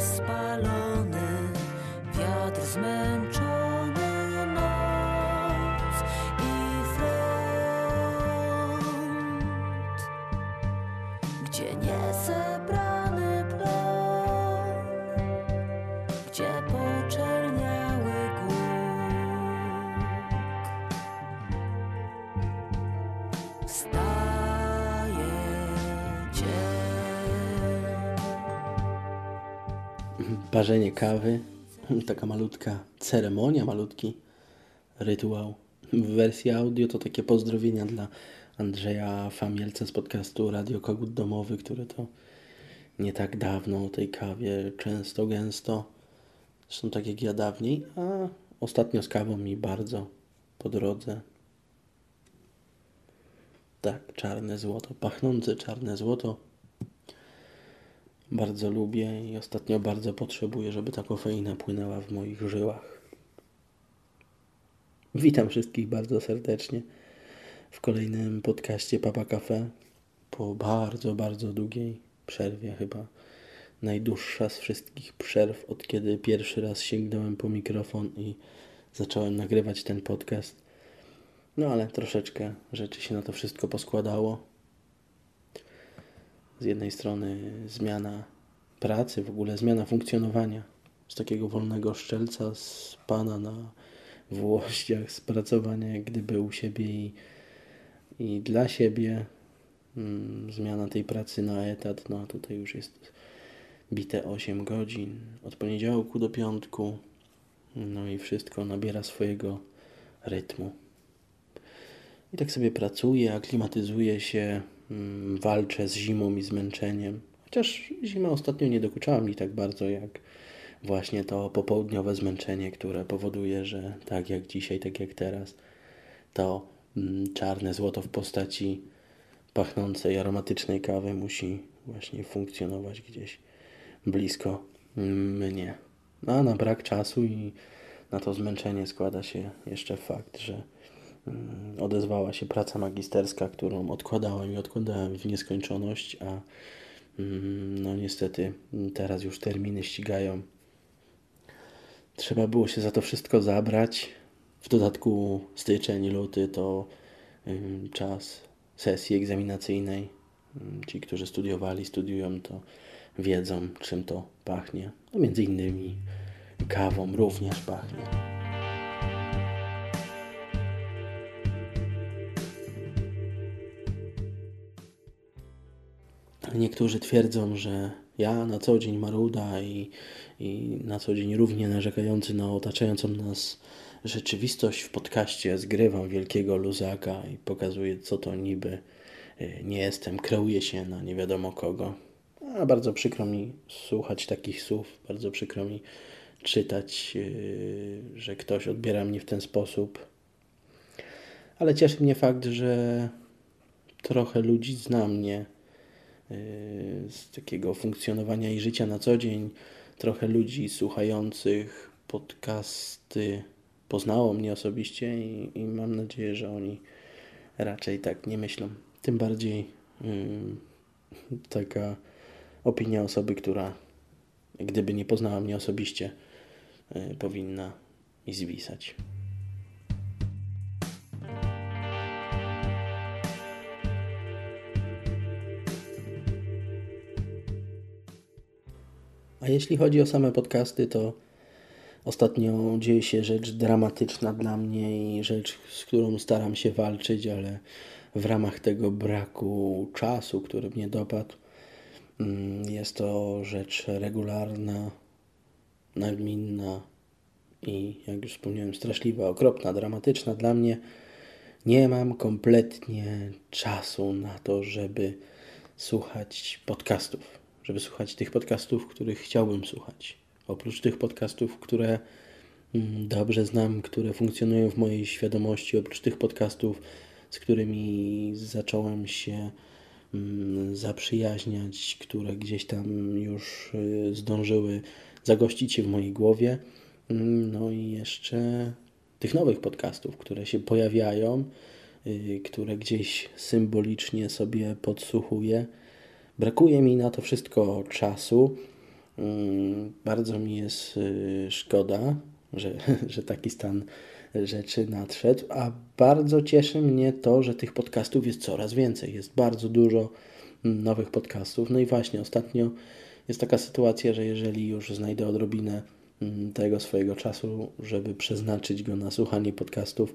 spalony, wiatr zmęczony, Parzenie kawy, taka malutka ceremonia, malutki rytuał. W wersji audio to takie pozdrowienia dla Andrzeja Famielca z podcastu Radio Kogut Domowy, który to nie tak dawno o tej kawie często, gęsto, zresztą tak jak ja dawniej, a ostatnio z kawą mi bardzo po drodze. Tak, czarne złoto, pachnące czarne złoto. Bardzo lubię i ostatnio bardzo potrzebuję, żeby ta kofeina płynęła w moich żyłach. Witam wszystkich bardzo serdecznie w kolejnym podcaście Papa Cafe. Po bardzo, bardzo długiej przerwie, chyba najdłuższa z wszystkich przerw, od kiedy pierwszy raz sięgnąłem po mikrofon i zacząłem nagrywać ten podcast. No ale troszeczkę rzeczy się na to wszystko poskładało z jednej strony zmiana pracy, w ogóle zmiana funkcjonowania z takiego wolnego szczelca z pana na włościach, z pracowania jak gdyby u siebie i, i dla siebie, mm, zmiana tej pracy na etat, no a tutaj już jest bite 8 godzin od poniedziałku do piątku, no i wszystko nabiera swojego rytmu. I tak sobie pracuję, aklimatyzuję się, walczę z zimą i zmęczeniem. Chociaż zima ostatnio nie dokuczała mi tak bardzo jak właśnie to popołudniowe zmęczenie, które powoduje, że tak jak dzisiaj, tak jak teraz, to mm, czarne złoto w postaci pachnącej, aromatycznej kawy musi właśnie funkcjonować gdzieś blisko mnie. No, a na brak czasu i na to zmęczenie składa się jeszcze fakt, że mm, odezwała się praca magisterska, którą odkładałem i odkładałem w nieskończoność, a mm, no niestety teraz już terminy ścigają. Trzeba było się za to wszystko zabrać. W dodatku styczeń, luty to czas sesji egzaminacyjnej. Ci, którzy studiowali, studiują, to wiedzą, czym to pachnie. No między innymi kawą również pachnie. Niektórzy twierdzą, że ja na co dzień maruda i, i na co dzień równie narzekający na otaczającą nas rzeczywistość w podcaście zgrywam wielkiego luzaka i pokazuję, co to niby y, nie jestem, kreuję się na nie wiadomo kogo. A bardzo przykro mi słuchać takich słów, bardzo przykro mi czytać, yy, że ktoś odbiera mnie w ten sposób. Ale cieszy mnie fakt, że trochę ludzi zna mnie z takiego funkcjonowania i życia na co dzień. Trochę ludzi słuchających podcasty poznało mnie osobiście i, i mam nadzieję, że oni raczej tak nie myślą. Tym bardziej yy, taka opinia osoby, która gdyby nie poznała mnie osobiście, yy, powinna mi zwisać. A jeśli chodzi o same podcasty, to ostatnio dzieje się rzecz dramatyczna dla mnie i rzecz, z którą staram się walczyć, ale w ramach tego braku czasu, który mnie dopadł, mm, jest to rzecz regularna, nagminna i, jak już wspomniałem, straszliwa, okropna, dramatyczna dla mnie. Nie mam kompletnie czasu na to, żeby słuchać podcastów, żeby słuchać tych podcastów, których chciałbym słuchać. Oprócz tych podcastów, które mm, dobrze znam, które funkcjonują w mojej świadomości, oprócz tych podcastów, z którymi zacząłem się mm, zaprzyjaźniać, które gdzieś tam już y, zdążyły zagościć się w mojej głowie. Mm, No i jeszcze tych nowych podcastów, które się pojawiają, yy, które gdzieś symbolicznie sobie podsłuchuję. Brakuje mi na to wszystko czasu. Yy, bardzo mi jest yy, szkoda, że, że taki stan rzeczy nadszedł, a bardzo cieszy mnie to, że tych podcastów jest coraz więcej. Jest bardzo dużo mm, nowych podcastów. No i właśnie ostatnio jest taka sytuacja, że jeżeli już znajdę odrobinę mm, tego swojego czasu, żeby przeznaczyć go na słuchanie podcastów,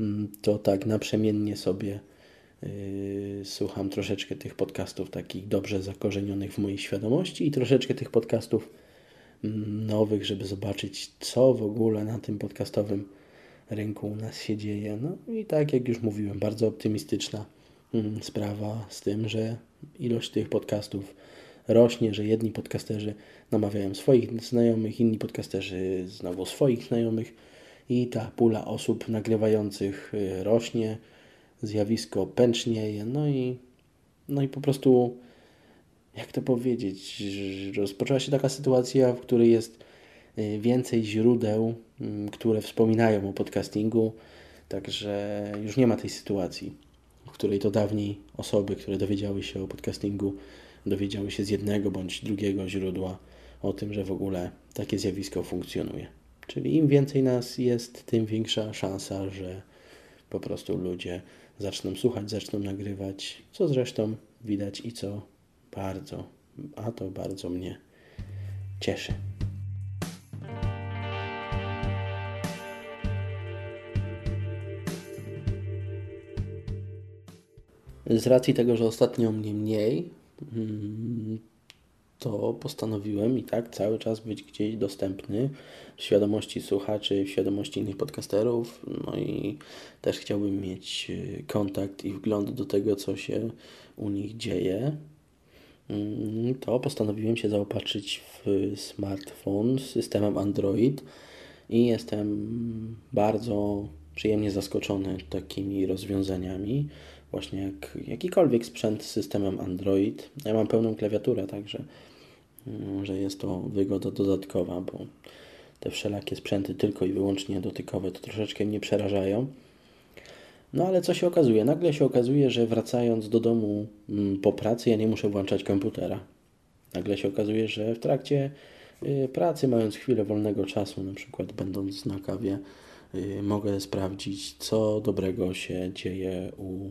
mm, to tak naprzemiennie sobie słucham troszeczkę tych podcastów takich dobrze zakorzenionych w mojej świadomości i troszeczkę tych podcastów nowych, żeby zobaczyć, co w ogóle na tym podcastowym rynku u nas się dzieje. No i tak jak już mówiłem, bardzo optymistyczna mm, sprawa z tym, że ilość tych podcastów rośnie, że jedni podcasterzy namawiają swoich znajomych, inni podcasterzy znowu swoich znajomych i ta pula osób nagrywających y, rośnie, zjawisko pęcznieje, no i, no i po prostu, jak to powiedzieć, rozpoczęła się taka sytuacja, w której jest Y, więcej źródeł, mm, które wspominają o podcastingu, także już nie ma tej sytuacji, w której to dawniej osoby, które dowiedziały się o podcastingu, dowiedziały się z jednego bądź drugiego źródła o tym, że w ogóle takie zjawisko funkcjonuje. Czyli im więcej nas jest, tym większa szansa, że po prostu ludzie zaczną słuchać, zaczną nagrywać, co zresztą widać i co bardzo, a to bardzo mnie cieszy. Z racji tego, że ostatnio mnie mniej, mm, to postanowiłem i tak cały czas być gdzieś dostępny w świadomości słuchaczy, w świadomości innych podcasterów. No i też chciałbym mieć y, kontakt i wgląd do tego, co się u nich dzieje. Mm, to postanowiłem się zaopatrzyć w smartfon z systemem Android i jestem bardzo przyjemnie zaskoczony takimi rozwiązaniami właśnie jak jakikolwiek sprzęt z systemem Android. Ja mam pełną klawiaturę, także że jest to wygoda dodatkowa, bo te wszelakie sprzęty tylko i wyłącznie dotykowe to troszeczkę mnie przerażają. No ale co się okazuje? Nagle się okazuje, że wracając do domu mm, po pracy ja nie muszę włączać komputera. Nagle się okazuje, że w trakcie y, pracy, mając chwilę wolnego czasu, na przykład będąc na kawie, y, mogę sprawdzić, co dobrego się dzieje u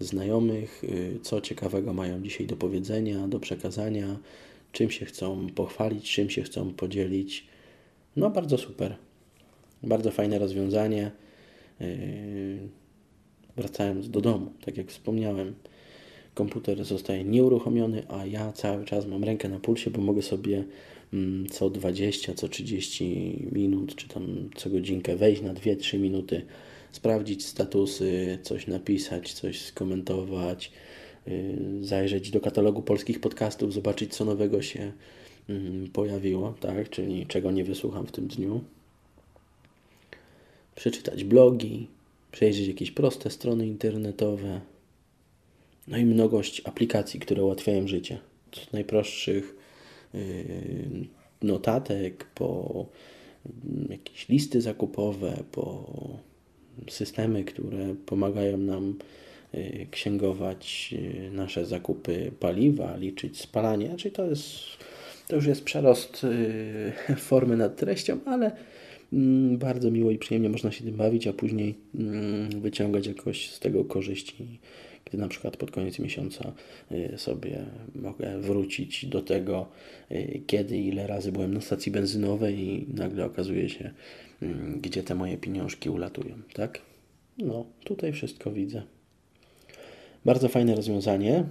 znajomych, y, co ciekawego mają dzisiaj do powiedzenia, do przekazania, czym się chcą pochwalić, czym się chcą podzielić. No, bardzo super. Bardzo fajne rozwiązanie. Y, wracając do domu, tak jak wspomniałem, komputer zostaje nieuruchomiony, a ja cały czas mam rękę na pulsie, bo mogę sobie mm, co 20, co 30 minut, czy tam co godzinkę wejść na 2-3 minuty sprawdzić statusy, coś napisać, coś skomentować, zajrzeć do katalogu polskich podcastów, zobaczyć co nowego się mm, pojawiło, tak, czyli czego nie wysłucham w tym dniu. Przeczytać blogi, przejrzeć jakieś proste strony internetowe. No i mnogość aplikacji, które ułatwiają życie. Od najprostszych y, notatek, po mm, jakieś listy zakupowe, po systemy, które pomagają nam y, księgować y, nasze zakupy paliwa, liczyć spalanie. Czyli to, jest, to już jest przerost y, formy nad treścią, ale mm, bardzo miło i przyjemnie można się tym bawić, a później mm, wyciągać jakoś z tego korzyści, gdy na przykład pod koniec miesiąca sobie mogę wrócić do tego, kiedy, ile razy byłem na stacji benzynowej i nagle okazuje się, Mm, gdzie te moje pieniążki ulatują, tak? No, tutaj wszystko widzę. Bardzo fajne rozwiązanie.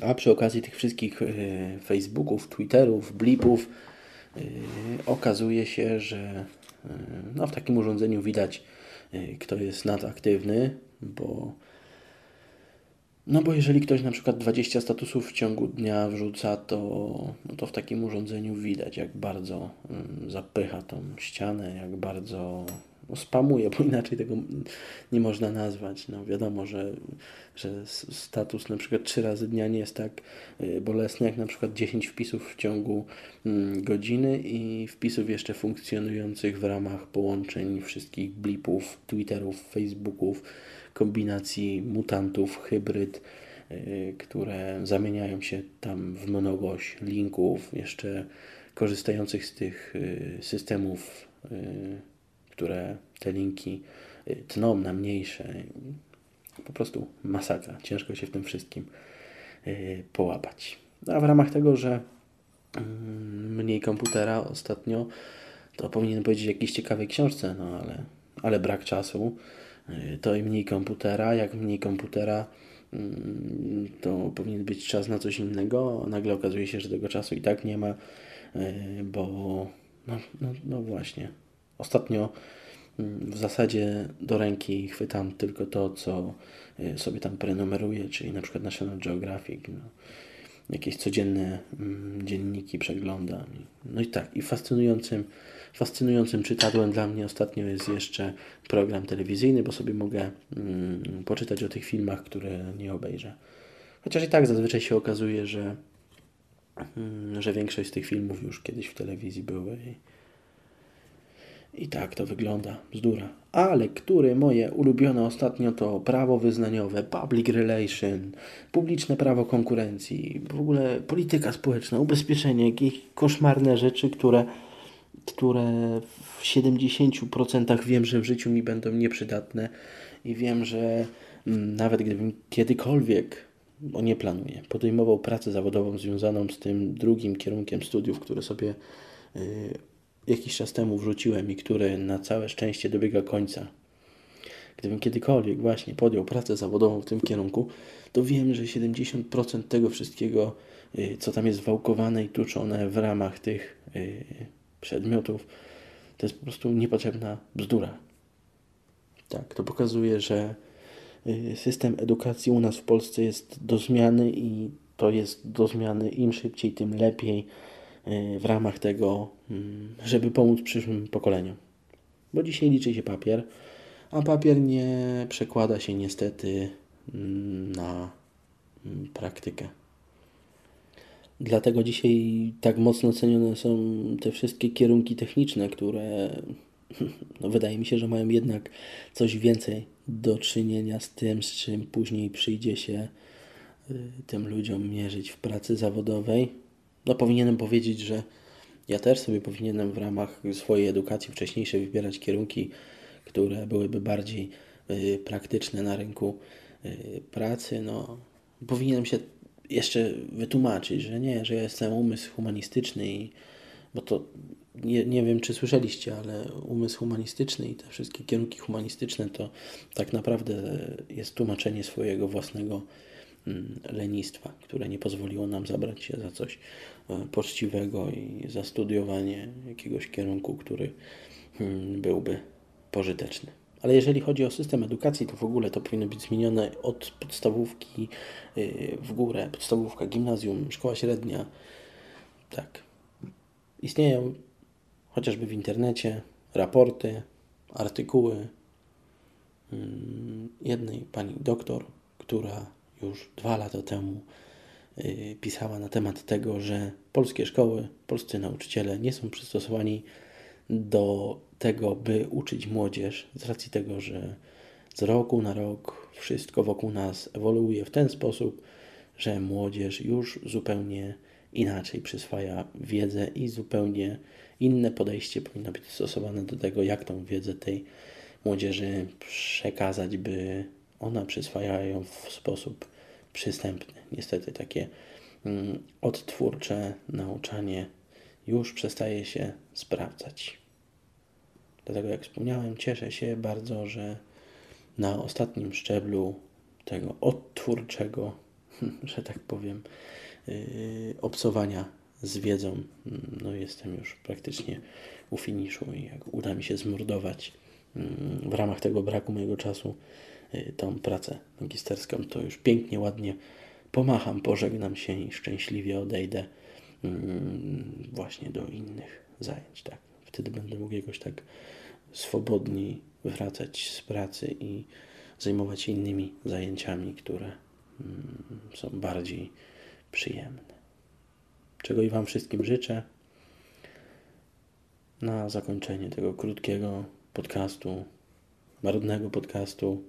A przy okazji tych wszystkich y, Facebooków, Twitterów, blipów y, okazuje się, że y, no, w takim urządzeniu widać, kto jest nadaktywny, bo no bo jeżeli ktoś na przykład 20 statusów w ciągu dnia wrzuca, to, no to w takim urządzeniu widać, jak bardzo mm, zapycha tą ścianę, jak bardzo spamuje, bo inaczej tego nie można nazwać. No wiadomo, że, że status na przykład trzy razy dnia nie jest tak y, bolesny jak na przykład 10 wpisów w ciągu mm, godziny i wpisów jeszcze funkcjonujących w ramach połączeń wszystkich blipów, twitterów, facebooków, kombinacji mutantów, hybryd, y, które zamieniają się tam w mnogość linków, jeszcze korzystających z tych y, systemów które te linki y, tną na mniejsze. Po prostu masakra. Ciężko się w tym wszystkim y, połapać. A w ramach tego, że mm, mniej komputera ostatnio, to powinienem powiedzieć o jakiejś ciekawej książce, no ale, ale brak czasu. Y, to i mniej komputera. Jak mniej komputera, mm, to powinien być czas na coś innego. Nagle okazuje się, że tego czasu i tak nie ma, bo no, no, no właśnie, Ostatnio mm, w zasadzie do ręki chwytam tylko to, co y, sobie tam prenumeruję, czyli na przykład National Geographic, no, jakieś codzienne mm, dzienniki przeglądam. No i tak, i fascynującym, fascynującym czytadłem dla mnie ostatnio jest jeszcze program telewizyjny, bo sobie mogę mm, poczytać o tych filmach, które nie obejrzę. Chociaż i tak zazwyczaj się okazuje, że, że większość z tych filmów już kiedyś w telewizji były. I, i tak to wygląda, bzdura. Ale które moje ulubione ostatnio to prawo wyznaniowe, public relation, publiczne prawo konkurencji, w ogóle polityka społeczna, ubezpieczenie, jakieś koszmarne rzeczy, które, które w 70% wiem, że w życiu mi będą nieprzydatne i wiem, że mm, nawet gdybym kiedykolwiek, bo nie planuję, podejmował pracę zawodową związaną z tym drugim kierunkiem studiów, które sobie yy, jakiś czas temu wrzuciłem i który na całe szczęście dobiega końca. Gdybym kiedykolwiek właśnie podjął pracę zawodową w tym kierunku, to wiem, że 70% tego wszystkiego, y, co tam jest wałkowane i tuczone w ramach tych y, przedmiotów, to jest po prostu niepotrzebna bzdura. Tak, to pokazuje, że y, system edukacji u nas w Polsce jest do zmiany i to jest do zmiany im szybciej, tym lepiej w ramach tego, mm, żeby pomóc przyszłym pokoleniom. Bo dzisiaj liczy się papier, a papier nie przekłada się niestety mm, na mm, praktykę. Dlatego dzisiaj tak mocno cenione są te wszystkie kierunki techniczne, które no wydaje mi się, że mają jednak coś więcej do czynienia z tym, z czym później przyjdzie się y, tym ludziom mierzyć w pracy zawodowej no powinienem powiedzieć, że ja też sobie powinienem w ramach swojej edukacji wcześniejszej wybierać kierunki, które byłyby bardziej y, praktyczne na rynku y, pracy. No, powinienem się jeszcze wytłumaczyć, że nie, że ja jestem umysł humanistyczny i bo to nie, nie wiem, czy słyszeliście, ale umysł humanistyczny i te wszystkie kierunki humanistyczne to tak naprawdę jest tłumaczenie swojego własnego lenistwa, które nie pozwoliło nam zabrać się za coś e, poczciwego i za studiowanie jakiegoś kierunku, który mm, byłby pożyteczny. Ale jeżeli chodzi o system edukacji, to w ogóle to powinno być zmienione od podstawówki y, w górę. Podstawówka, gimnazjum, szkoła średnia. Tak. Istnieją chociażby w internecie raporty, artykuły mm, jednej pani doktor, która już dwa lata temu y, pisała na temat tego, że polskie szkoły, polscy nauczyciele nie są przystosowani do tego, by uczyć młodzież, z racji tego, że z roku na rok wszystko wokół nas ewoluuje w ten sposób, że młodzież już zupełnie inaczej przyswaja wiedzę i zupełnie inne podejście powinno być stosowane do tego, jak tą wiedzę tej młodzieży przekazać, by ona przyswaja ją w sposób przystępny. Niestety takie mm, odtwórcze nauczanie już przestaje się sprawdzać. Dlatego, jak wspomniałem, cieszę się bardzo, że na ostatnim szczeblu tego odtwórczego, że tak powiem, yy, obcowania z wiedzą, mm, no jestem już praktycznie u finiszu i jak uda mi się zmordować mm, w ramach tego braku mojego czasu tą pracę magisterską, to już pięknie, ładnie pomacham, pożegnam się i szczęśliwie odejdę mm, właśnie do innych zajęć. Tak. Wtedy będę mógł jakoś tak swobodniej wracać z pracy i zajmować się innymi zajęciami, które mm, są bardziej przyjemne. Czego i Wam wszystkim życzę na zakończenie tego krótkiego podcastu, marudnego podcastu,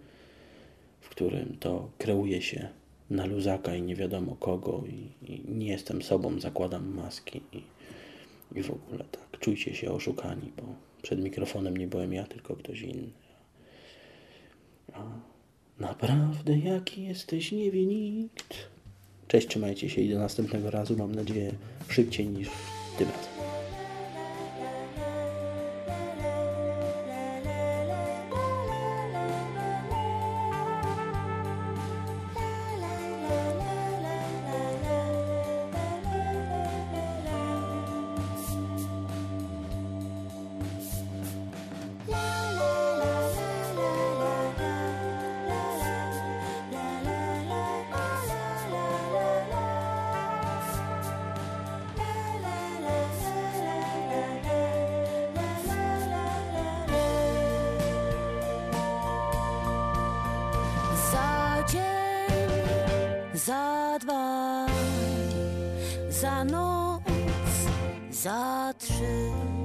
w którym to kreuje się na luzaka i nie wiadomo kogo i, i nie jestem sobą, zakładam maski i, i w ogóle tak. Czujcie się oszukani, bo przed mikrofonem nie byłem ja, tylko ktoś inny. A naprawdę jaki jesteś, nie wie nikt. Cześć, trzymajcie się i do następnego razu. Mam nadzieję szybciej niż za noc, za trzy.